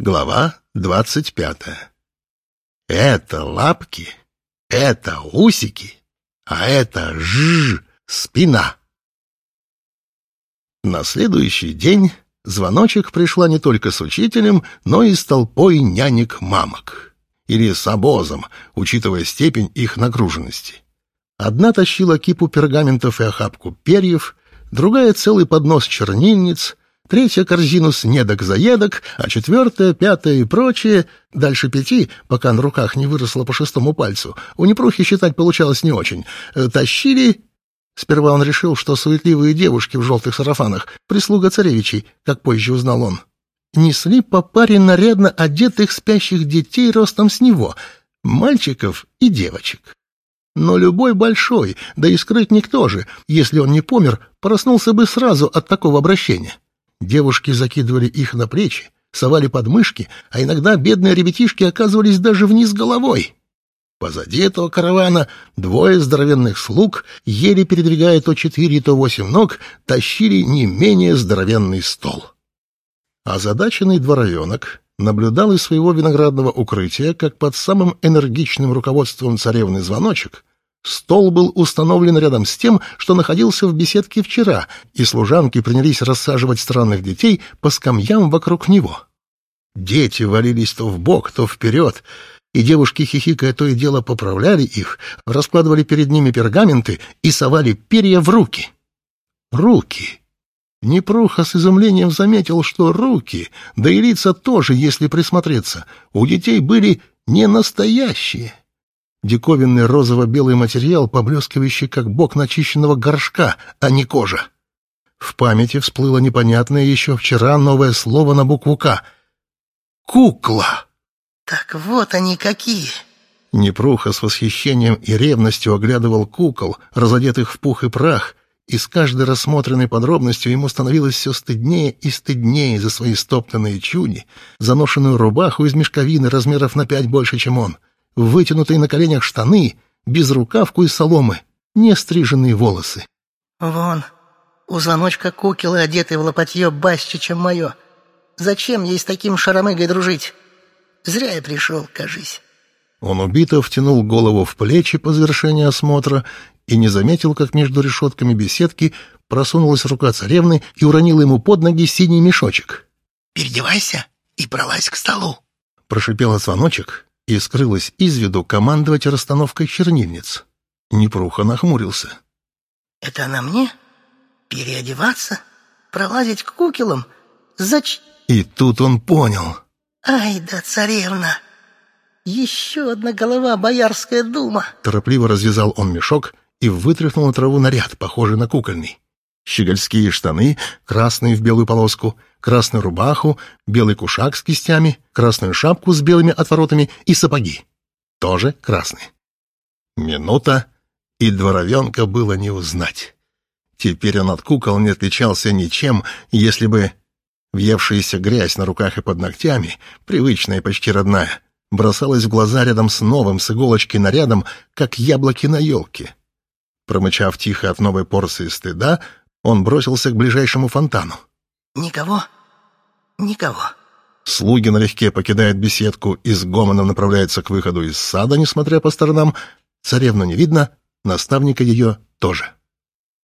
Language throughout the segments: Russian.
Глава двадцать пятая. Это лапки, это усики, а это ж спина. На следующий день звоночек пришла не только с учителем, но и с толпой нянек-мамок. Или с обозом, учитывая степень их нагруженности. Одна тащила кипу пергаментов и охапку перьев, другая — целый поднос чернильниц, третья — корзину снедок-заедок, а четвертая, пятая и прочее, дальше пяти, пока на руках не выросло по шестому пальцу, у Непрухи считать получалось не очень, э, тащили... Сперва он решил, что суетливые девушки в желтых сарафанах — прислуга царевичей, как позже узнал он. Несли по паре нарядно одетых спящих детей ростом с него, мальчиков и девочек. Но любой большой, да и скрытник тоже, если он не помер, проснулся бы сразу от такого обращения. Девушки закидывали их на плечи, совали под мышки, а иногда бедные ребятишки оказывались даже вниз головой. Позади этого каравана двое здоровенных слуг, еле передвигая то четыре, то восемь ног, тащили не менее здоровенный стол. Озадаченный дворовенок наблюдал из своего виноградного укрытия, как под самым энергичным руководством царевны Звоночек Стол был установлен рядом с тем, что находился в беседке вчера, и служанки принялись рассаживать странных детей по скамьям вокруг него. Дети валились то в бок, то вперед, и девушки, хихикая, то и дело поправляли их, раскладывали перед ними пергаменты и совали перья в руки. Руки! Непруха с изумлением заметил, что руки, да и лица тоже, если присмотреться, у детей были не настоящие диковинный розово-белый материал, поблескивающий, как бок начищенного горшка, а не кожа. В памяти всплыло непонятное еще вчера новое слово на букву «К». «Кукла». «Так вот они какие!» Непруха с восхищением и ревностью оглядывал кукол, разодетых в пух и прах, и с каждой рассмотренной подробностью ему становилось все стыднее и стыднее за свои стоптанные чуни, заношенную рубаху из мешковины размеров на пять больше, чем он — вытянутые на коленях штаны, безрукавку из соломы, нестриженные волосы. «Вон, у звоночка кукелы, одетые в лопатье, басче, чем мое. Зачем ей с таким шаромыгой дружить? Зря я пришел, кажись». Он убито втянул голову в плечи по завершении осмотра и не заметил, как между решетками беседки просунулась рука царевны и уронила ему под ноги синий мешочек. «Переодевайся и пролазь к столу», — прошипела звоночек, и скрылась из виду командовать расстановкой чернильниц. Непруха нахмурился. «Это на мне? Переодеваться? Пролазить к кукелам? Зач...» И тут он понял. «Ай да царевна! Еще одна голова Боярская дума!» Торопливо развязал он мешок и вытряхнул на траву наряд, похожий на кукольный щегольские штаны, красные в белую полоску, красную рубаху, белый кушак с кистями, красную шапку с белыми отворотами и сапоги. Тоже красные. Минута, и дворовенка было не узнать. Теперь он от кукол не отличался ничем, если бы въевшаяся грязь на руках и под ногтями, привычная и почти родная, бросалась в глаза рядом с новым с иголочки нарядом, как яблоки на елке. Промычав тихо от новой порции стыда, он бросился к ближайшему фонтану. «Никого? Никого». Слуги налегке покидают беседку и с гомоном направляются к выходу из сада, несмотря по сторонам. Царевну не видно, наставника ее тоже.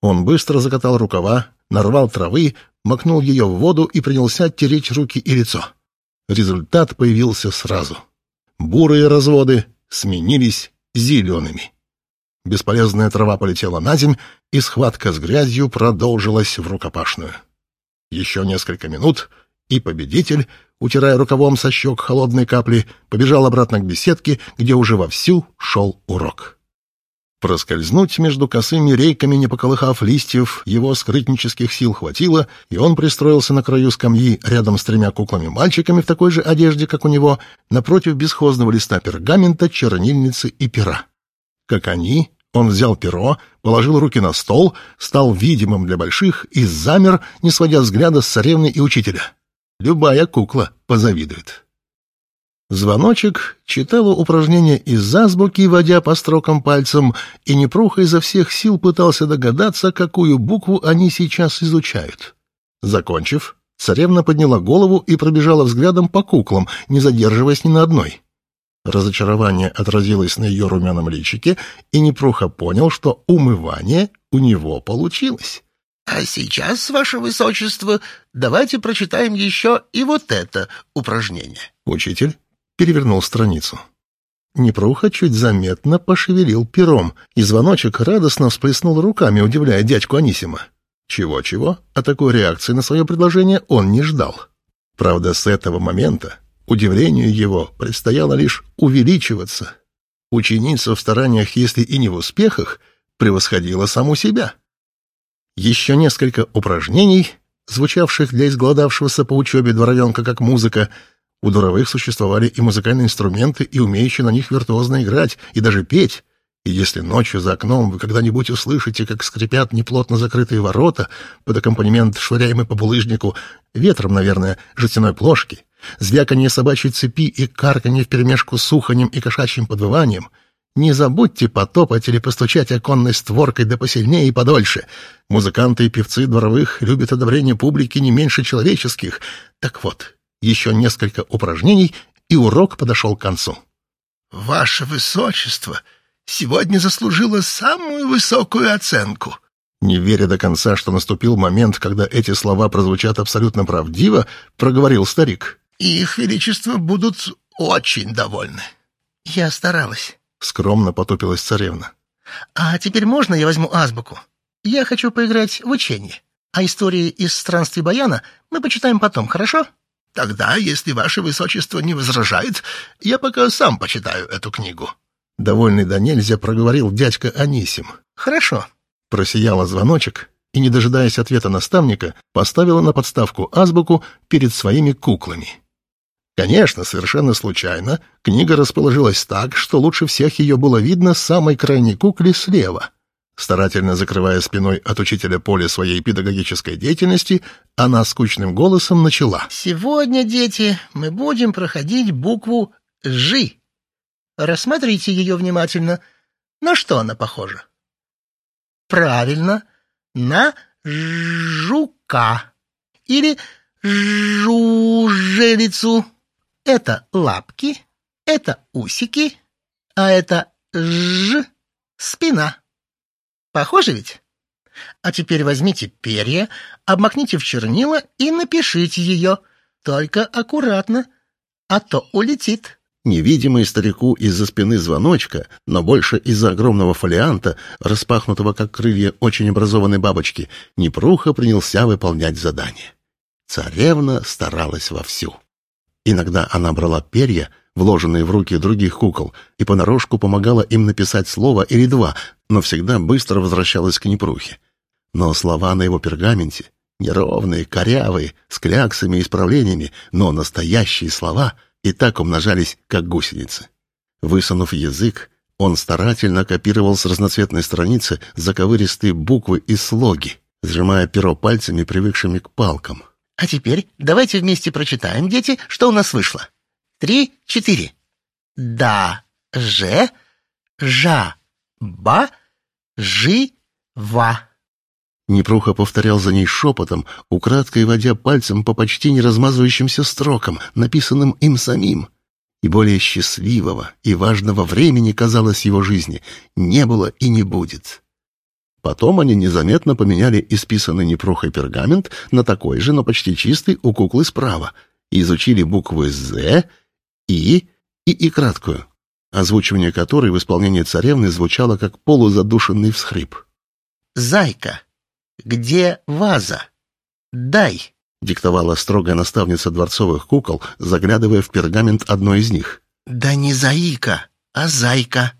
Он быстро закатал рукава, нарвал травы, макнул ее в воду и принялся тереть руки и лицо. Результат появился сразу. Бурые разводы сменились зелеными. Бесполезная трава полетела на земь, и схватка с грязью продолжилась в рукопашную. Еще несколько минут, и победитель, утирая рукавом со щек холодные капли, побежал обратно к беседке, где уже вовсю шел урок. Проскользнуть между косыми рейками, не поколыхав листьев, его скрытнических сил хватило, и он пристроился на краю скамьи рядом с тремя куклами-мальчиками в такой же одежде, как у него, напротив бесхозного листа пергамента, чернильницы и пера. Как они, он взял перо, положил руки на стол, стал видимым для больших и замер, не сводя взгляда с царевны и учителя. Любая кукла позавидует. Звоночек читала упражнения из азбуки, водя по строкам пальцем, и Непруха изо всех сил пытался догадаться, какую букву они сейчас изучают. Закончив, Царевна подняла голову и пробежала взглядом по куклам, не задерживаясь ни на одной. Разочарование отразилось на ее румяном личике, и Непруха понял, что умывание у него получилось. А сейчас, ваше высочество, давайте прочитаем еще и вот это упражнение. Учитель перевернул страницу. Непруха чуть заметно пошевелил пером, и звоночек радостно всплеснул руками, удивляя дядьку Анисима. Чего-чего, а такой реакции на свое предложение он не ждал. Правда, с этого момента удивлению его предстояло лишь увеличиваться. Ученица в стараниях, если и не в успехах, превосходила саму себя. Еще несколько упражнений, звучавших для изгладавшегося по учебе дворовенка как музыка, у дуровых существовали и музыкальные инструменты, и умеющие на них виртуозно играть, и даже петь. И если ночью за окном вы когда-нибудь услышите, как скрипят неплотно закрытые ворота под аккомпанемент швыряемой по булыжнику, ветром, наверное, жестяной плошки, звяканье собачьей цепи и карканье вперемешку с уханьем и кошачьим подвыванием — не забудьте потопать или постучать оконной створкой да посильнее и подольше. Музыканты и певцы дворовых любят одобрение публики не меньше человеческих. Так вот, еще несколько упражнений, и урок подошел к концу. «Ваше Высочество сегодня заслужило самую высокую оценку». Не веря до конца, что наступил момент, когда эти слова прозвучат абсолютно правдиво, проговорил старик. «Их Величество будут очень довольны». «Я старалась». — скромно потупилась царевна. «А теперь можно я возьму азбуку? Я хочу поиграть в учение. А истории из странствий Баяна мы почитаем потом, хорошо?» «Тогда, если ваше высочество не возражает, я пока сам почитаю эту книгу». Довольный до нельзя проговорил дядька Анисим. «Хорошо». Просияла звоночек и, не дожидаясь ответа наставника, поставила на подставку азбуку перед своими куклами. Конечно, совершенно случайно, книга расположилась так, что лучше всех ее было видно с самой крайней кукле слева. Старательно закрывая спиной от учителя поле своей педагогической деятельности, она скучным голосом начала. «Сегодня, дети, мы будем проходить букву «Жи». Рассмотрите ее внимательно. На что она похожа? Правильно, на жука или жужелицу. Это лапки, это усики, а это ж спина. Похоже ведь? А теперь возьмите перья, обмакните в чернила и напишите ее. Только аккуратно, а то улетит. Невидимый старику из-за спины звоночка, но больше из-за огромного фолианта, распахнутого как крылья очень образованной бабочки, Непруха принялся выполнять задание. Царевна старалась вовсю. Иногда она брала перья, вложенные в руки других кукол, и понарошку помогала им написать слово или два, но всегда быстро возвращалась к Непрухе. Но слова на его пергаменте, неровные, корявые, с кляксами и исправлениями, но настоящие слова и так умножались, как гусеницы. Высунув язык, он старательно копировал с разноцветной страницы заковыристые буквы и слоги, сжимая перо пальцами, привыкшими к палкам. А теперь давайте вместе прочитаем, дети, что у нас вышло. Три, четыре. Да, же, жа, ба, жи, ва. Непруха повторял за ней шепотом, украдкой водя пальцем по почти не размазывающимся строкам, написанным им самим. И более счастливого и важного времени, казалось, его жизни не было и не будет. Потом они незаметно поменяли исписанный непрухой пергамент на такой же, но почти чистый у куклы справа, и изучили буквы «З», «И» и «И» краткую, озвучивание которой в исполнении царевны звучало как полузадушенный всхрип. «Зайка, где ваза? Дай!» — диктовала строгая наставница дворцовых кукол, заглядывая в пергамент одной из них. «Да не заика, а зайка,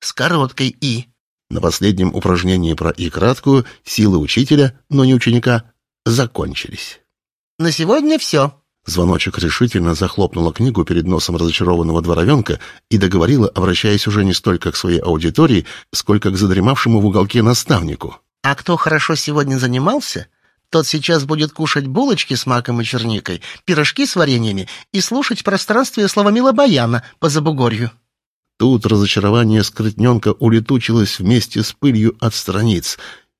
с короткой «и». На последнем упражнении про и краткую силы учителя, но не ученика, закончились. «На сегодня все». Звоночек решительно захлопнула книгу перед носом разочарованного дворовенка и договорила, обращаясь уже не столько к своей аудитории, сколько к задремавшему в уголке наставнику. «А кто хорошо сегодня занимался, тот сейчас будет кушать булочки с маком и черникой, пирожки с вареньями и слушать пространствие Славомила Баяна по Забугорью». Тут разочарование скрытненка улетучилось вместе с пылью от страниц,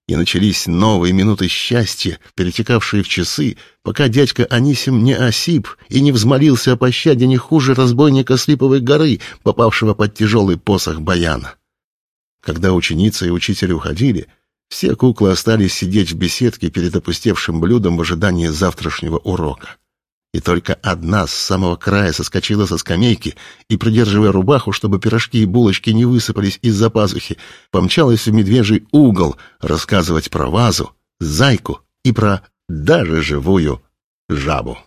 и начались новые минуты счастья, перетекавшие в часы, пока дядька Анисим не осип и не взмолился о пощаде не хуже разбойника Слиповой горы, попавшего под тяжелый посох баяна. Когда ученица и учитель уходили, все куклы остались сидеть в беседке перед опустевшим блюдом в ожидании завтрашнего урока и только одна с самого края соскочила со скамейки и, придерживая рубаху, чтобы пирожки и булочки не высыпались из-за пазухи, помчалась в медвежий угол рассказывать про вазу, зайку и про даже живую жабу.